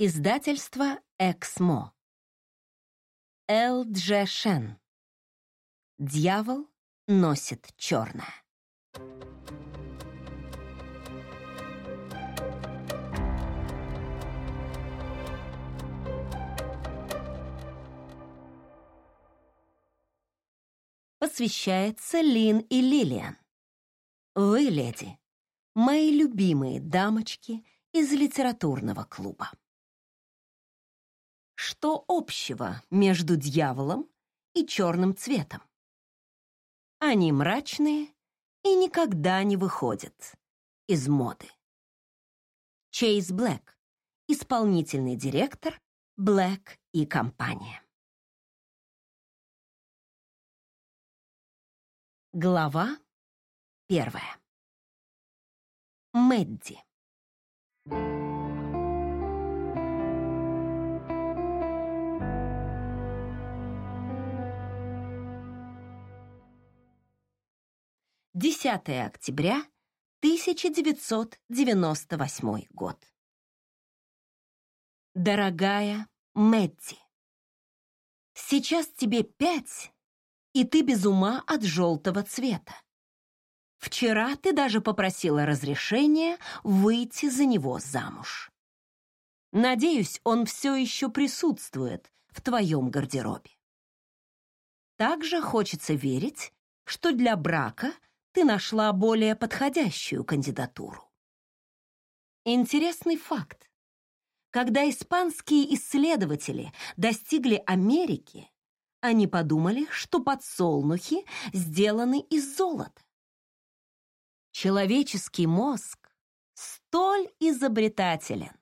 Издательство «Эксмо». Эл Дже Шен. Дьявол носит черное. Посвящается Лин и Лилиан. Вы, леди, мои любимые дамочки из литературного клуба. Что общего между дьяволом и черным цветом? Они мрачные и никогда не выходят из моды. Чейз Блэк, исполнительный директор Блэк и компания. Глава первая. Мэдди. Десятое октября 1998 год. Дорогая Мэдди, сейчас тебе пять, и ты без ума от желтого цвета. Вчера ты даже попросила разрешения выйти за него замуж. Надеюсь, он все еще присутствует в твоем гардеробе. Также хочется верить, что для брака ты нашла более подходящую кандидатуру. Интересный факт. Когда испанские исследователи достигли Америки, они подумали, что подсолнухи сделаны из золота. Человеческий мозг столь изобретателен.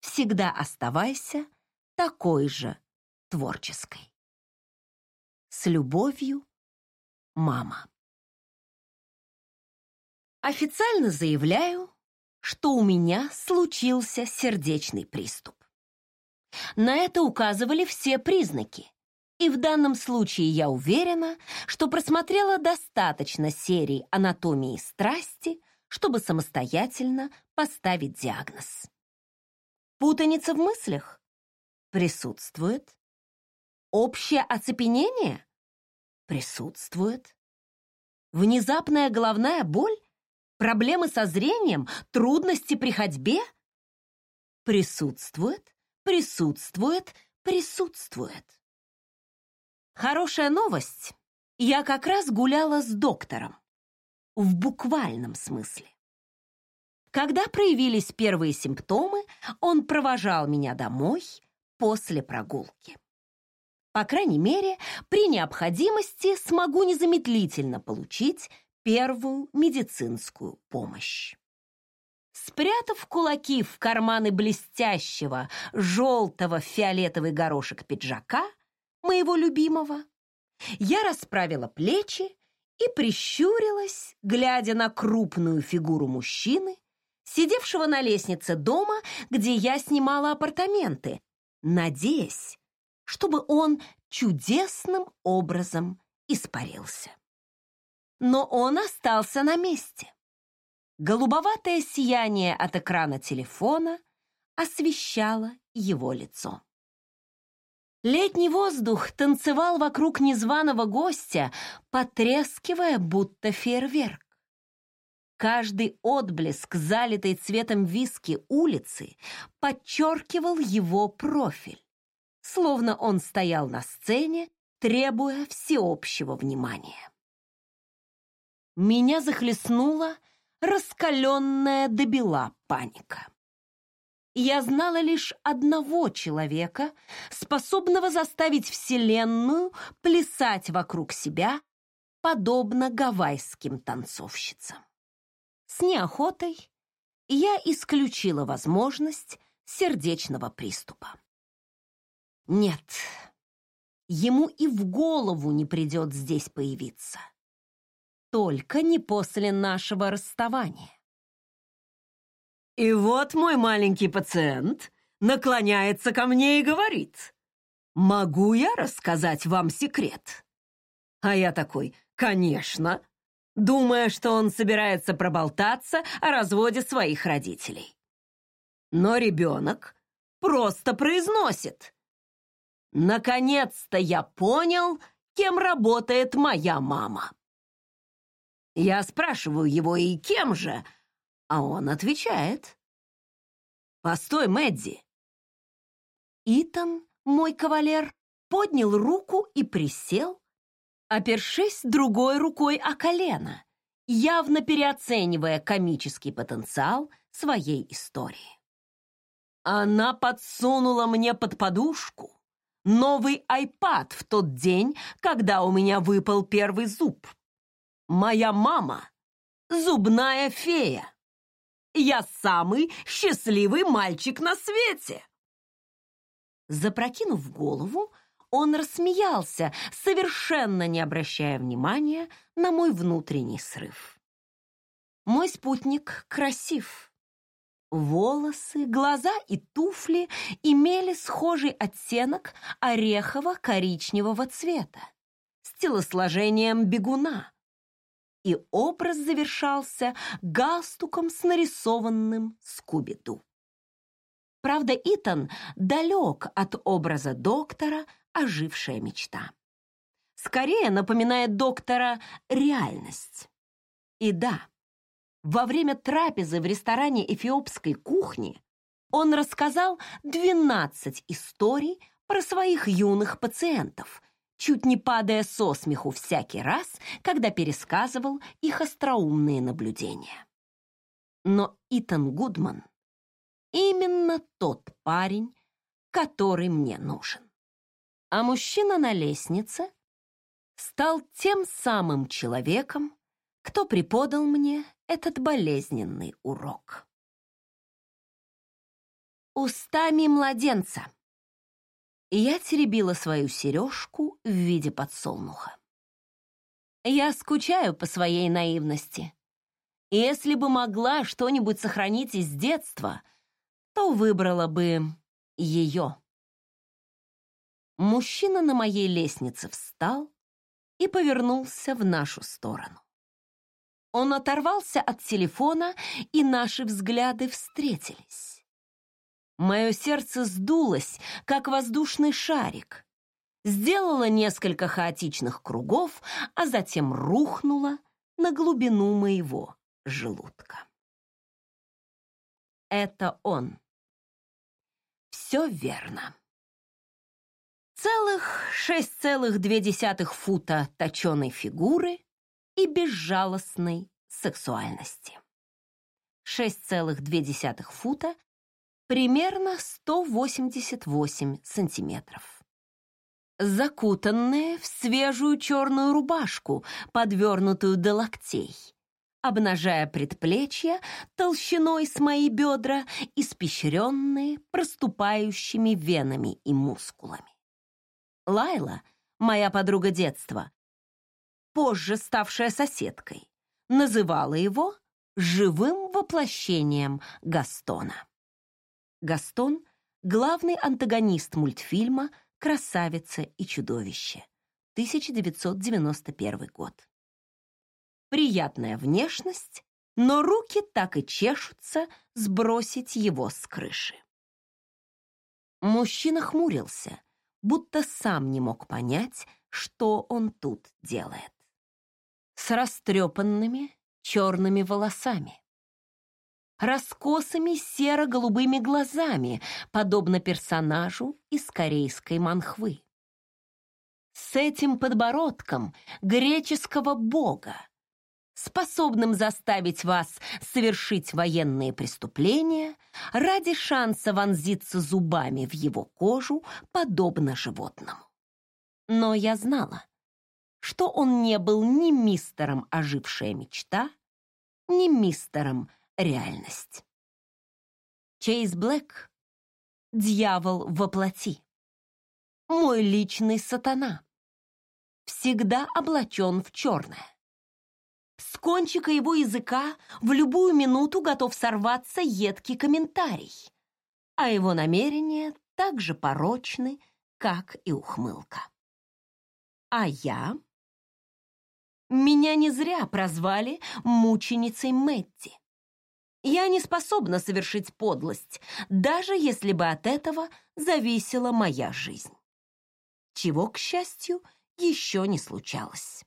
Всегда оставайся такой же творческой. С любовью, мама. Официально заявляю, что у меня случился сердечный приступ. На это указывали все признаки, и в данном случае я уверена, что просмотрела достаточно серий анатомии страсти, чтобы самостоятельно поставить диагноз. Путаница в мыслях присутствует. Общее оцепенение присутствует. Внезапная головная боль, проблемы со зрением, трудности при ходьбе присутствует, присутствует, присутствует. Хорошая новость. Я как раз гуляла с доктором. В буквальном смысле. Когда проявились первые симптомы, он провожал меня домой после прогулки. По крайней мере, при необходимости смогу незамедлительно получить первую медицинскую помощь. Спрятав кулаки в карманы блестящего желтого фиолетовый горошек пиджака, моего любимого. Я расправила плечи и прищурилась, глядя на крупную фигуру мужчины, сидевшего на лестнице дома, где я снимала апартаменты, надеясь, чтобы он чудесным образом испарился. Но он остался на месте. Голубоватое сияние от экрана телефона освещало его лицо. Летний воздух танцевал вокруг незваного гостя, потрескивая, будто фейерверк. Каждый отблеск, залитой цветом виски улицы, подчеркивал его профиль, словно он стоял на сцене, требуя всеобщего внимания. Меня захлестнула раскаленная до бела паника я знала лишь одного человека, способного заставить Вселенную плясать вокруг себя, подобно гавайским танцовщицам. С неохотой я исключила возможность сердечного приступа. Нет, ему и в голову не придет здесь появиться. Только не после нашего расставания. И вот мой маленький пациент наклоняется ко мне и говорит, «Могу я рассказать вам секрет?» А я такой, «Конечно», думая, что он собирается проболтаться о разводе своих родителей. Но ребенок просто произносит. Наконец-то я понял, кем работает моя мама. Я спрашиваю его, и кем же? А он отвечает. Постой, Мэдди. Итан, мой кавалер, поднял руку и присел, опершись другой рукой о колено, явно переоценивая комический потенциал своей истории. Она подсунула мне под подушку новый iPad в тот день, когда у меня выпал первый зуб. Моя мама — зубная фея. Я самый счастливый мальчик на свете. Запрокинув голову, он рассмеялся, совершенно не обращая внимания на мой внутренний срыв. Мой спутник красив. Волосы, глаза и туфли имели схожий оттенок орехово-коричневого цвета с телосложением бегуна, и образ завершался галстуком с нарисованным Скуби-Ду. Правда, Итан далек от образа доктора, ожившая мечта. Скорее напоминает доктора реальность. И да, во время трапезы в ресторане эфиопской кухни он рассказал 12 историй про своих юных пациентов, чуть не падая со смеху всякий раз, когда пересказывал их остроумные наблюдения. Но Итан Гудман именно тот парень, который мне нужен. А мужчина на лестнице стал тем самым человеком, кто преподал мне этот болезненный урок. Устами младенца я теребила свою сережку в виде подсолнуха. Я скучаю по своей наивности. Если бы могла что-нибудь сохранить из детства, то выбрала бы ее. Мужчина на моей лестнице встал и повернулся в нашу сторону. Он оторвался от телефона, и наши взгляды встретились. Мое сердце сдулось, как воздушный шарик, сделало несколько хаотичных кругов, а затем рухнуло на глубину моего желудка. Это он. Все верно. Целых шесть целых две десятых фута точеной фигуры и безжалостной сексуальности. Шесть целых две десятых фута примерно 188 сантиметров. Закутанные в свежую черную рубашку, подвернутую до локтей, обнажая предплечья толщиной с мои бедра, испещренные проступающими венами и мускулами. Лайла, моя подруга детства, позже ставшая соседкой, называла его живым воплощением Гастона. Гастон — главный антагонист мультфильма «Красавица и чудовище», 1991 год. Приятная внешность, но руки так и чешутся сбросить его с крыши. Мужчина хмурился, будто сам не мог понять, что он тут делает. С растрепанными черными волосами раскосыми серо-голубыми глазами, подобно персонажу из корейской манхвы. С этим подбородком греческого бога, способным заставить вас совершить военные преступления ради шанса вонзиться зубами в его кожу, подобно животному. Но я знала, что он не был ни мистером «Ожившая мечта», ни мистером реальность. Чейз Блэк — дьявол во плоти. Мой личный сатана. Всегда облачен в черное. С кончика его языка в любую минуту готов сорваться едкий комментарий, а его намерения так же порочны, как и ухмылка. А я... Меня не зря прозвали мученицей Мэтти. Я не способна совершить подлость, даже если бы от этого зависела моя жизнь. Чего, к счастью, еще не случалось.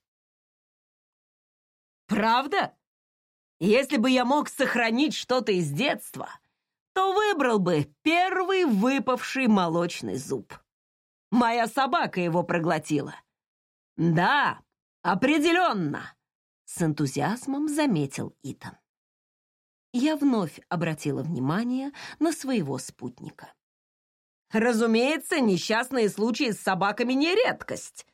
Правда? Если бы я мог сохранить что-то из детства, то выбрал бы первый выпавший молочный зуб. Моя собака его проглотила. Да, определенно, с энтузиазмом заметил Итан. Я вновь обратила внимание на своего спутника. Разумеется, несчастные случаи с собаками не редкость.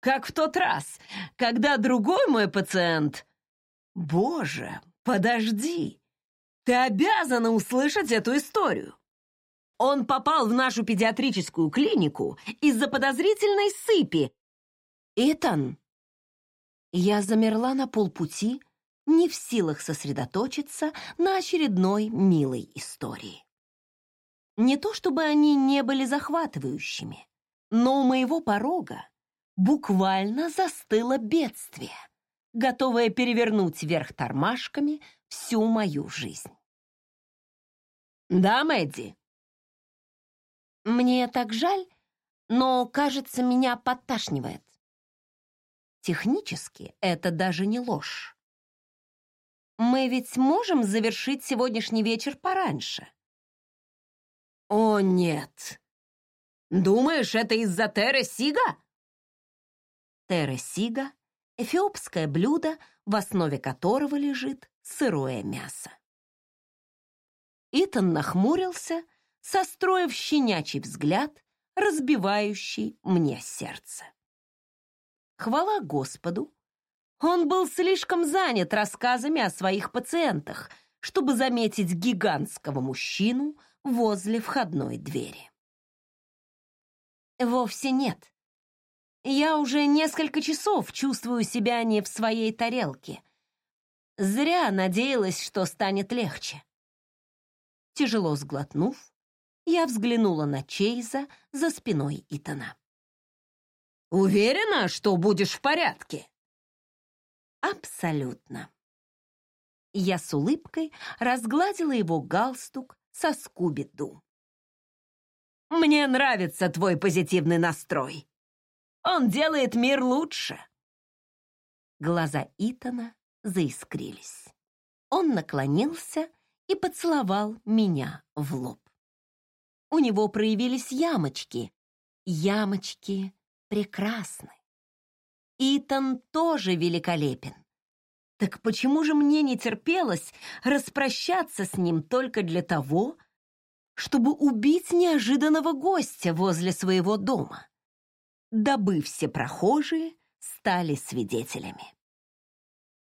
Как в тот раз, когда другой мой пациент... Боже, подожди! Ты обязана услышать эту историю. Он попал в нашу педиатрическую клинику из-за подозрительной сыпи. Итан. Я замерла на полпути, не в силах сосредоточиться на очередной милой истории. Не то чтобы они не были захватывающими, но у моего порога буквально застыло бедствие, готовое перевернуть вверх тормашками всю мою жизнь. «Да, Мэдди?» «Мне так жаль, но, кажется, меня подташнивает». Технически это даже не ложь. Мы ведь можем завершить сегодняшний вечер пораньше. О, нет. Думаешь, это из-за Терра Сига? Терра Сига — эфиопское блюдо, в основе которого лежит сырое мясо. Итан нахмурился, состроив щенячий взгляд, разбивающий мне сердце. Хвала Господу, он был слишком занят рассказами о своих пациентах, чтобы заметить гигантского мужчину возле входной двери. Вовсе нет. Я уже несколько часов чувствую себя не в своей тарелке. Зря надеялась, что станет легче. Тяжело сглотнув, я взглянула на Чейза за спиной Итана. «Уверена, что будешь в порядке?» «Абсолютно». Я с улыбкой разгладила его галстук со Скуби-Ду. «Мне нравится твой позитивный настрой. Он делает мир лучше». Глаза Итана заискрились. Он наклонился и поцеловал меня в лоб. У него проявились ямочки. Ямочки прекрасны. Итан тоже великолепен. Так почему же мне не терпелось распрощаться с ним только для того, чтобы убить неожиданного гостя возле своего дома, дабы все прохожие стали свидетелями?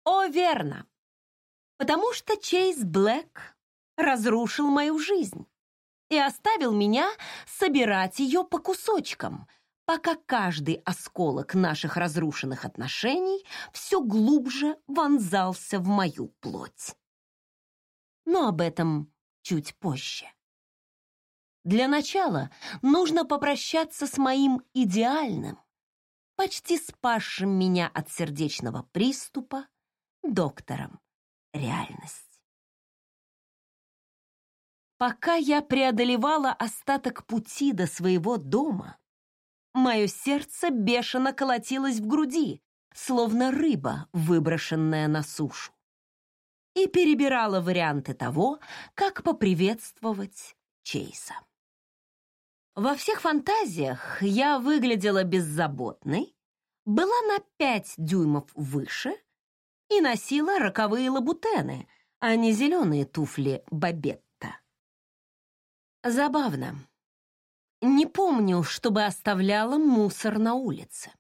О, верно! Потому что Чейз Блэк разрушил мою жизнь и оставил меня собирать ее по кусочкам — пока каждый осколок наших разрушенных отношений все глубже вонзался в мою плоть. Но об этом чуть позже. Для начала нужно попрощаться с моим идеальным, почти спасшим меня от сердечного приступа, доктором реальность. Пока я преодолевала остаток пути до своего дома, Мое сердце бешено колотилось в груди, словно рыба, выброшенная на сушу. И перебирала варианты того, как поприветствовать Чейса. Во всех фантазиях я выглядела беззаботной, была на пять дюймов выше и носила роковые лабутены, а не зеленые туфли Бабетта. Забавно. Не помню, чтобы оставляла мусор на улице.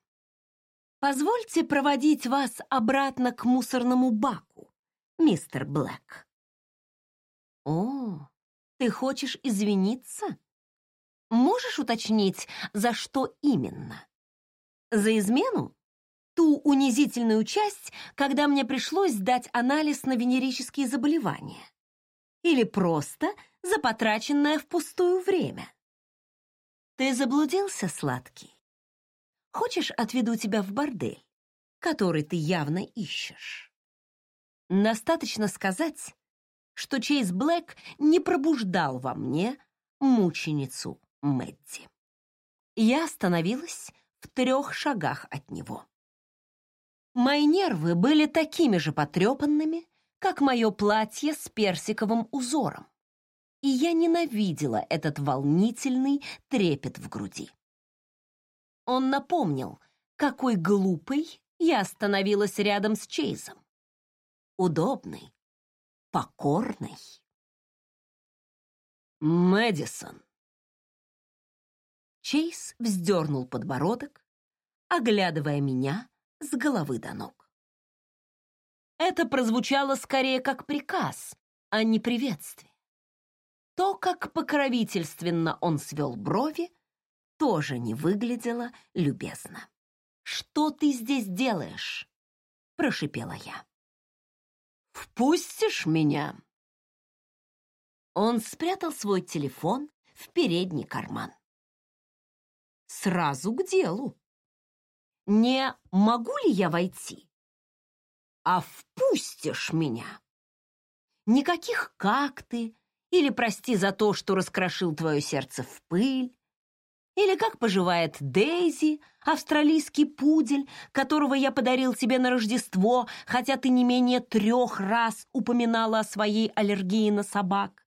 Позвольте проводить вас обратно к мусорному баку, мистер Блэк. О, ты хочешь извиниться? Можешь уточнить, за что именно? За измену? Ту унизительную часть, когда мне пришлось дать анализ на венерические заболевания? Или просто за потраченное впустую время? Ты заблудился, сладкий? Хочешь, отведу тебя в бордель, который ты явно ищешь? Достаточно сказать, что Чейз Блэк не пробуждал во мне мученицу Мэдди. Я остановилась в трех шагах от него. Мои нервы были такими же потрепанными, как мое платье с персиковым узором, и я ненавидела этот волнительный трепет в груди. Он напомнил, какой глупой я остановилась рядом с Чейзом. Удобный, покорный. Мэдисон. Чейз вздернул подбородок, оглядывая меня с головы до ног. Это прозвучало скорее как приказ, а не приветствие. То, как покровительственно он свел брови, тоже не выглядело любезно. «Что ты здесь делаешь?» — прошипела я. «Впустишь меня?» Он спрятал свой телефон в передний карман. Сразу к делу. Не могу ли я войти? А впустишь меня? Никаких «как ты» или «прости за то, что раскрошил твое сердце в пыль», или как поживает Дейзи, австралийский пудель, которого я подарил тебе на Рождество, хотя ты не менее трех раз упоминала о своей аллергии на собак.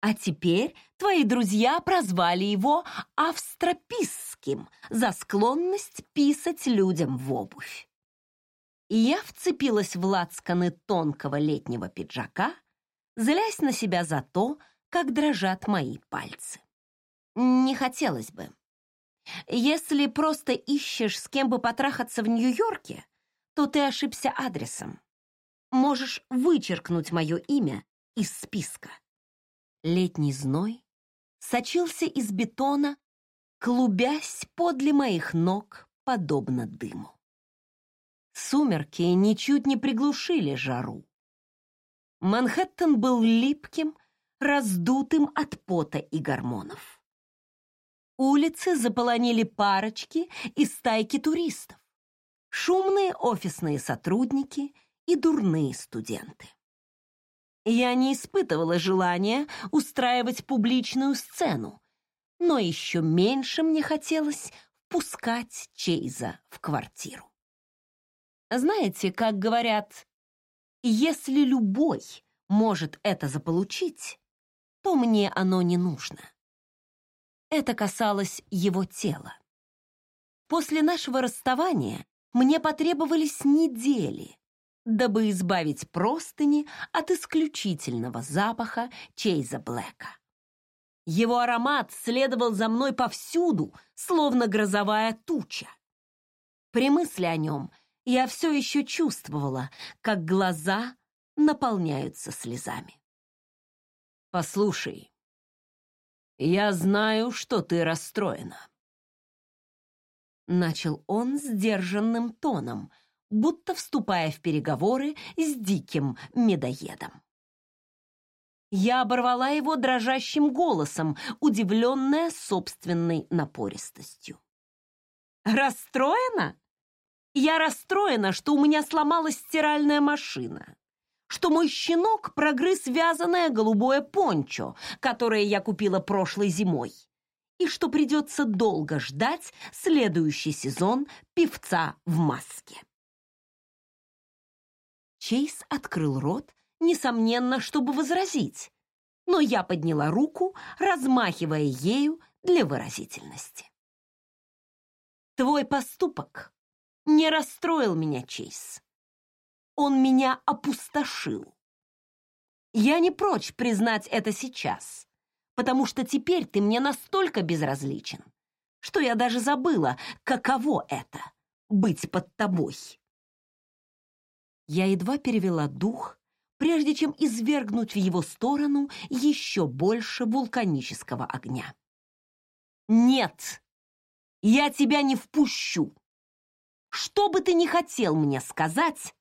А теперь твои друзья прозвали его австрописским за склонность писать людям в обувь. И я вцепилась в лацканы тонкого летнего пиджака, злясь на себя за то, как дрожат мои пальцы. Не хотелось бы. Если просто ищешь, с кем бы потрахаться в Нью-Йорке, то ты ошибся адресом. Можешь вычеркнуть мое имя из списка. Летний зной сочился из бетона, клубясь подле моих ног, подобно дыму. Сумерки ничуть не приглушили жару. Манхэттен был липким, раздутым от пота и гормонов. Улицы заполонили парочки и стайки туристов, шумные офисные сотрудники и дурные студенты. Я не испытывала желания устраивать публичную сцену, но еще меньше мне хотелось впускать Чейза в квартиру. Знаете, как говорят, если любой может это заполучить, то мне оно не нужно. Это касалось его тела. После нашего расставания мне потребовались недели, дабы избавить простыни от исключительного запаха Чейза Блэка. Его аромат следовал за мной повсюду, словно грозовая туча. При мысли о нем я все еще чувствовала, как глаза наполняются слезами. «Послушай, «Я знаю, что ты расстроена». Начал он сдержанным тоном, будто вступая в переговоры с диким медоедом. Я оборвала его дрожащим голосом, удивленная собственной напористостью. «Расстроена? Я расстроена, что у меня сломалась стиральная машина что мой щенок прогрыз вязаное голубое пончо, которое я купила прошлой зимой, и что придется долго ждать следующий сезон певца в маске. Чейз открыл рот, несомненно, чтобы возразить, но я подняла руку, размахивая ею для выразительности. Твой поступок не расстроил меня, Чейз. Он меня опустошил. Я не прочь признать это сейчас, потому что теперь ты мне настолько безразличен, что я даже забыла, каково это — быть под тобой. Я едва перевела дух, прежде чем извергнуть в его сторону еще больше вулканического огня. «Нет, я тебя не впущу. Что бы ты ни хотел мне сказать,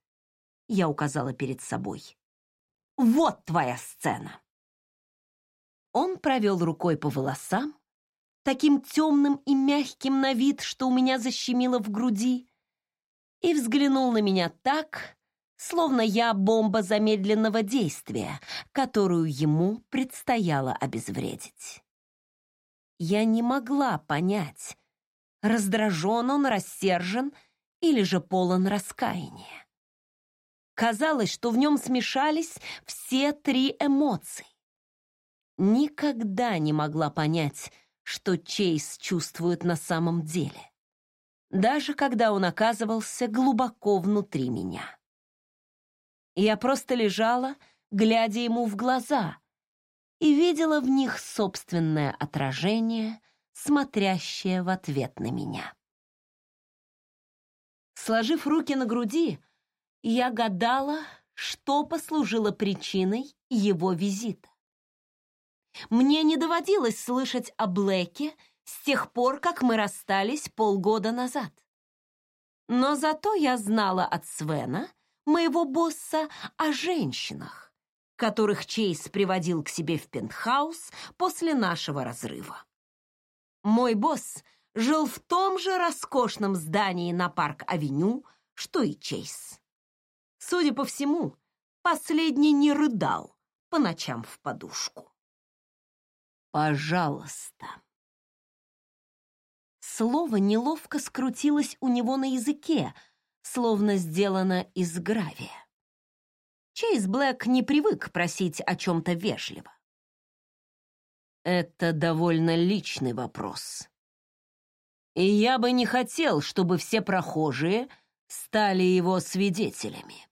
я указала перед собой. «Вот твоя сцена!» Он провел рукой по волосам, таким темным и мягким на вид, что у меня защемило в груди, и взглянул на меня так, словно я бомба замедленного действия, которую ему предстояло обезвредить. Я не могла понять, раздражен он, рассержен или же полон раскаяния. Казалось, что в нем смешались все три эмоции. Никогда не могла понять, что Чейз чувствует на самом деле, даже когда он оказывался глубоко внутри меня. Я просто лежала, глядя ему в глаза, и видела в них собственное отражение, смотрящее в ответ на меня. Сложив руки на груди, я гадала, что послужило причиной его визита. Мне не доводилось слышать о Блэке с тех пор, как мы расстались полгода назад. Но зато я знала от Свена, моего босса, о женщинах, которых Чейз приводил к себе в пентхаус после нашего разрыва. Мой босс жил в том же роскошном здании на Парк-авеню, что и Чейз. Судя по всему, последний не рыдал по ночам в подушку. «Пожалуйста». Слово неловко скрутилось у него на языке, словно сделано из гравия. Чейз Блэк не привык просить о чем-то вежливо. Это довольно личный вопрос. И я бы не хотел, чтобы все прохожие стали его свидетелями.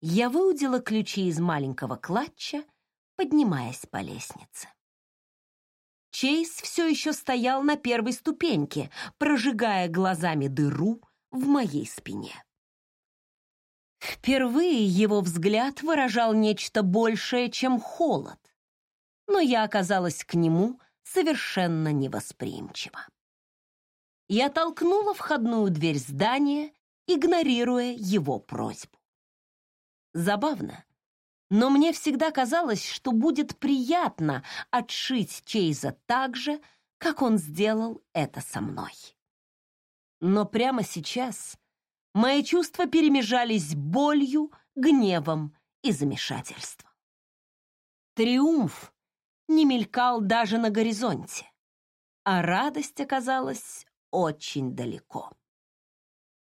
Я выудила ключи из маленького клатча, поднимаясь по лестнице. Чейз все еще стоял на первой ступеньке, прожигая глазами дыру в моей спине. Впервые его взгляд выражал нечто большее, чем холод, но я оказалась к нему совершенно невосприимчива. Я толкнула входную дверь здания, игнорируя его просьбу. Забавно, но мне всегда казалось, что будет приятно отшить Чейза так же, как он сделал это со мной. Но прямо сейчас мои чувства перемежались болью, гневом и замешательством. Триумф не мелькал даже на горизонте, а радость оказалась очень далеко.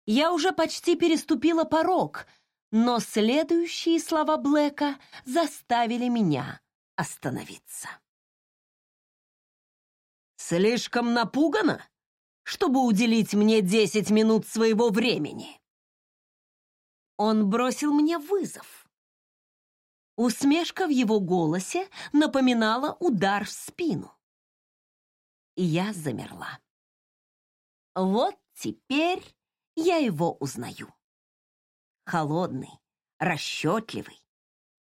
Я уже почти переступила порог — но следующие слова Блэка заставили меня остановиться. «Слишком напугана, чтобы уделить мне десять минут своего времени?» Он бросил мне вызов. Усмешка в его голосе напоминала удар в спину. И я замерла. Вот теперь я его узнаю холодный, расчетливый,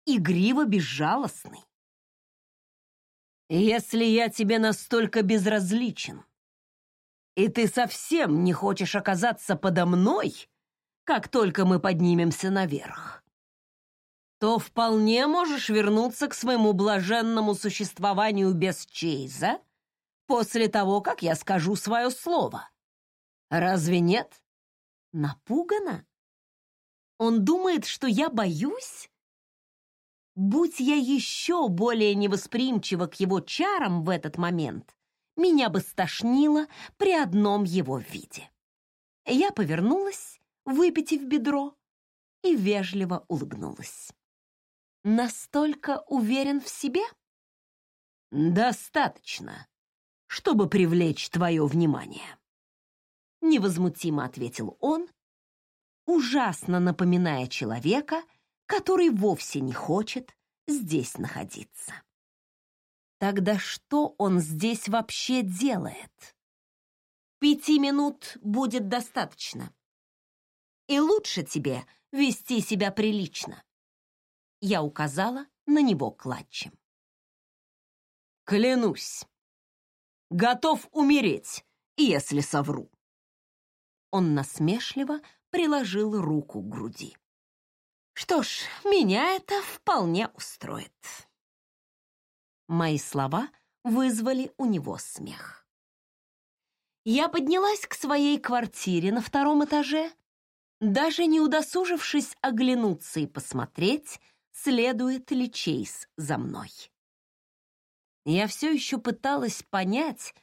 игриво-безжалостный. Если я тебе настолько безразличен, и ты совсем не хочешь оказаться подо мной, как только мы поднимемся наверх, то вполне можешь вернуться к своему блаженному существованию без Чейза после того, как я скажу свое слово. Разве нет? Напугана? Он думает, что я боюсь? Будь я еще более невосприимчива к его чарам в этот момент, меня бы стошнило при одном его виде. Я повернулась, выпитив бедро, и вежливо улыбнулась. Настолько уверен в себе? Достаточно, чтобы привлечь твое внимание. Невозмутимо ответил он, ужасно напоминая человека, который вовсе не хочет здесь находиться. Тогда что он здесь вообще делает? Пяти минут будет достаточно. И лучше тебе вести себя прилично. Я указала на него клатчем. Клянусь, готов умереть, если совру. Он насмешливо приложил руку к груди. Что ж, меня это вполне устроит. Мои слова вызвали у него смех. Я поднялась к своей квартире на втором этаже даже не удосужившись оглянуться и посмотреть, следует ли Чейз за мной. Я все еще пыталась понять,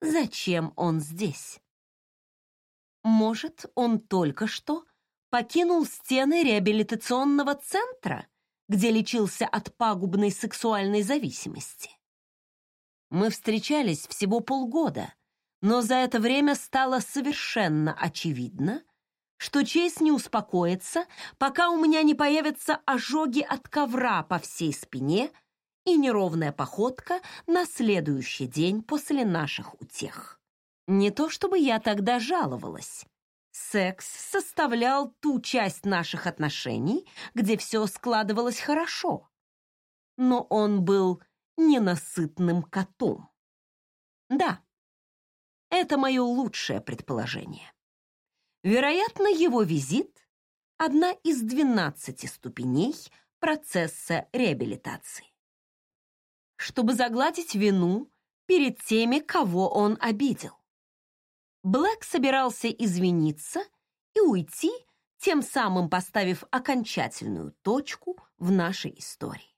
зачем он здесь. Может, он только что покинул стены реабилитационного центра, где лечился от пагубной сексуальной зависимости. Мы встречались всего полгода, но за это время стало совершенно очевидно, что Чейз не успокоится, пока у меня не появятся ожоги от ковра по всей спине и неровная походка на следующий день после наших утех. Не то чтобы я тогда жаловалась. Секс составлял ту часть наших отношений, где все складывалось хорошо. Но он был ненасытным котом. Да, это мое лучшее предположение. Вероятно, его визит — одна из 12 ступеней процесса реабилитации. Чтобы загладить вину перед теми, кого он обидел. Блэк собирался извиниться и уйти, тем самым поставив окончательную точку в нашей истории.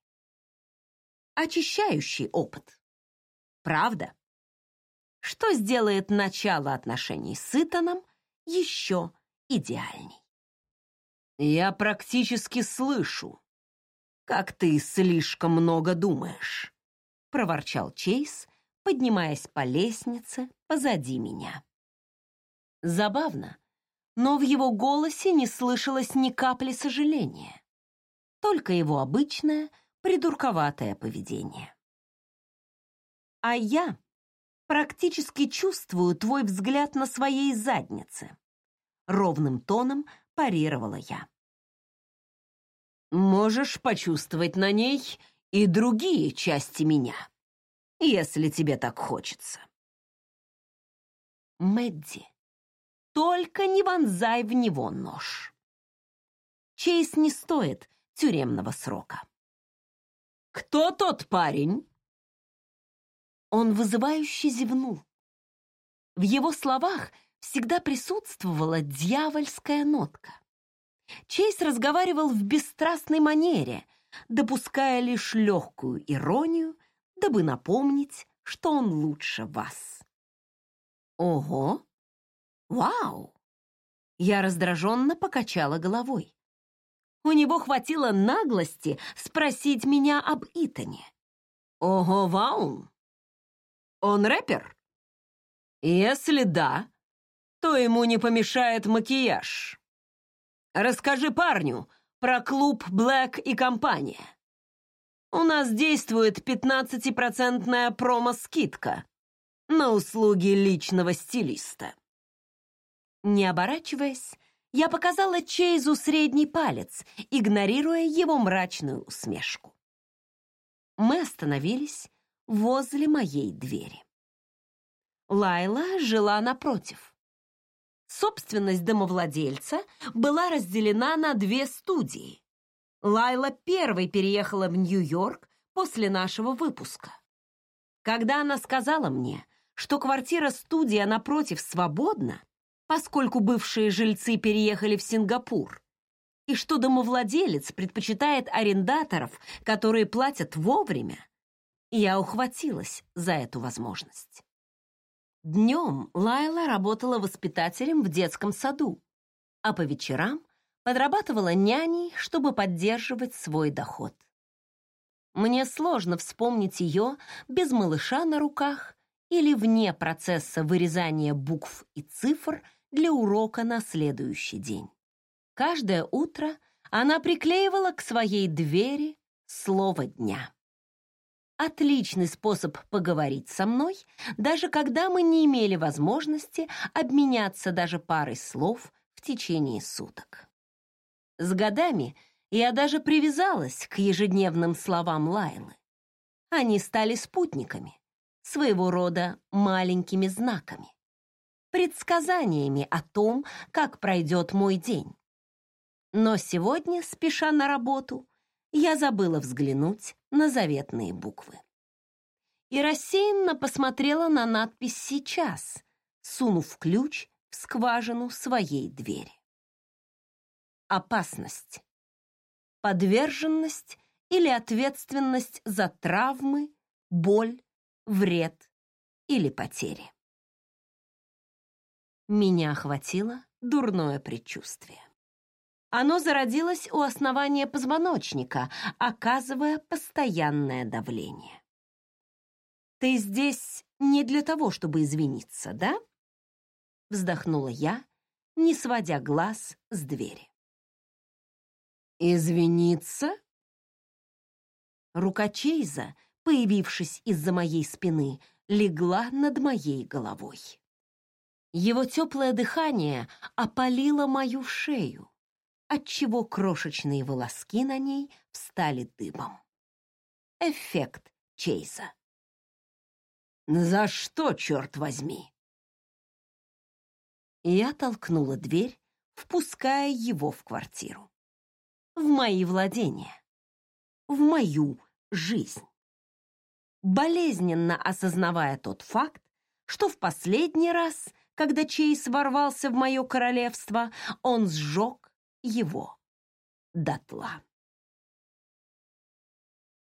Очищающий опыт. Правда? Что сделает начало отношений с Итаном – еще идеальней. «Я практически слышу, как ты слишком много думаешь», — проворчал Чейз, поднимаясь по лестнице позади меня. Забавно, но в его голосе не слышалось ни капли сожаления, только его обычное придурковатое поведение. А я практически чувствую твой взгляд на своей заднице. Ровным тоном парировала я. Можешь почувствовать на ней и другие части меня, если тебе так хочется. Мэдди, только не вонзай в него нож. Чейз не стоит тюремного срока. «Кто тот парень?» Он вызывающе зевнул. В его словах всегда присутствовала дьявольская нотка. Чейз разговаривал в бесстрастной манере, допуская лишь легкую иронию, дабы напомнить, что он лучше вас. Ого! Вау! Я раздраженно покачала головой. У него хватило наглости спросить меня об Итане. Ого, вау! Он рэпер? Если да, то ему не помешает макияж. Расскажи парню про клуб Black и компания. У нас действует 15-процентная промо-скидка на услуги личного стилиста. Не оборачиваясь, я показала Чейзу средний палец, игнорируя его мрачную усмешку. Мы остановились возле моей двери. Лайла жила напротив. Собственность домовладельца была разделена на две студии. Лайла первой переехала в Нью-Йорк после нашего выпуска. Когда она сказала мне, что квартира-студия напротив свободна, поскольку бывшие жильцы переехали в Сингапур, и что домовладелец предпочитает арендаторов, которые платят вовремя, я ухватилась за эту возможность. Днем Лайла работала воспитателем в детском саду, а по вечерам подрабатывала няней, чтобы поддерживать свой доход. Мне сложно вспомнить ее без малыша на руках или вне процесса вырезания букв и цифр для урока на следующий день. Каждое утро она приклеивала к своей двери слово дня. Отличный способ поговорить со мной, даже когда мы не имели возможности обменяться даже парой слов в течение суток. С годами я даже привязалась к ежедневным словам Лайлы. Они стали спутниками, своего рода маленькими знаками, предсказаниями о том, как пройдет мой день. Но сегодня, спеша на работу, я забыла взглянуть на заветные буквы. И рассеянно посмотрела на надпись «Сейчас», сунув ключ в скважину своей двери. опасность, подверженность или ответственность за травмы, боль, вред или потери. Меня охватило дурное предчувствие. Оно зародилось у основания позвоночника, оказывая постоянное давление. «Ты здесь не для того, чтобы извиниться, да?» Вздохнула я, не сводя глаз с двери. «Извиниться?» Рука Чейза, появившись из-за моей спины, легла над моей головой. Его теплое дыхание опалило мою шею, отчего крошечные волоски на ней встали дыбом. Эффект Чейза. «За что, черт возьми?» Я толкнула дверь, впуская его в квартиру. В мои владения. В мою жизнь. Болезненно осознавая тот факт, что в последний раз, когда Чейз ворвался в мое королевство, он сжег его дотла.